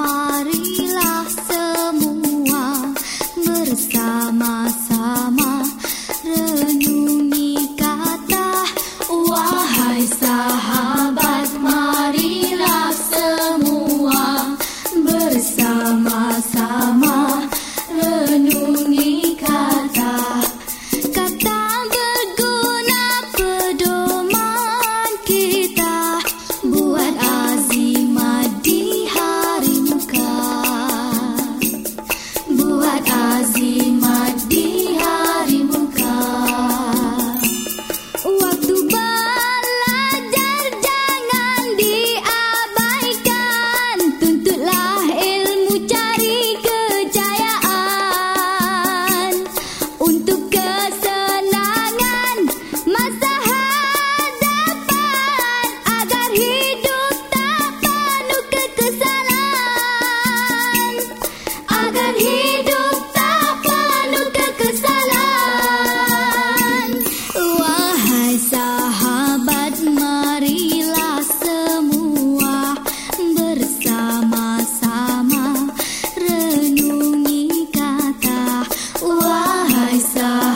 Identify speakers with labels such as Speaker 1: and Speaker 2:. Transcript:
Speaker 1: Marilah semua bersama-sama renung side.